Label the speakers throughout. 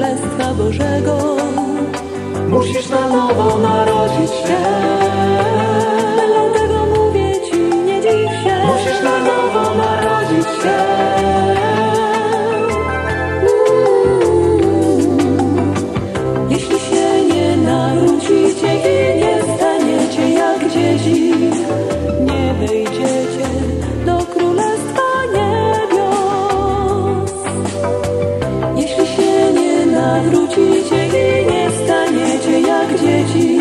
Speaker 1: Królestwa Bożego.
Speaker 2: Musisz na nowo narodzić się.
Speaker 1: Dlatego mówię ci, nie dziw się.
Speaker 2: Musisz na nowo narodzić się.
Speaker 1: Nawrócicie i nie staniecie jak dzieci,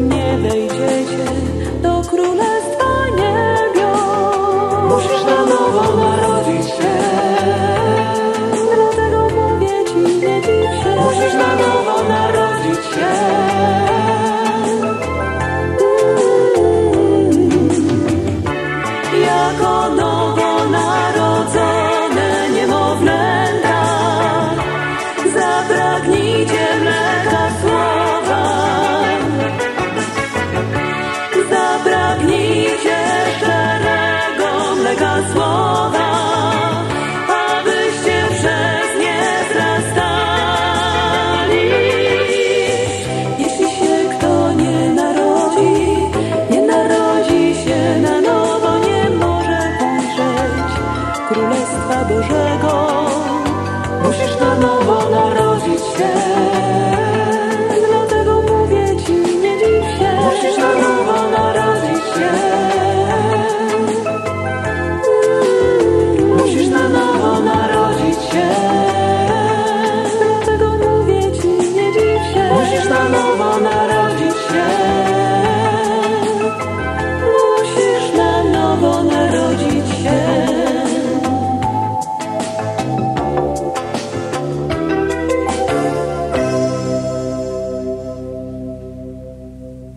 Speaker 1: nie wejdziecie do Królestwa Niebios.
Speaker 2: Musisz na nowo
Speaker 1: Zapragnijcie mleka słowa. Zapragnijcie szczerego mleka słowa Abyście przez nie wzrastali. Jeśli się kto nie narodzi Nie narodzi się na nowo Nie może ujrzeć Królestwa Bożego
Speaker 2: Musisz na nowo narodzić.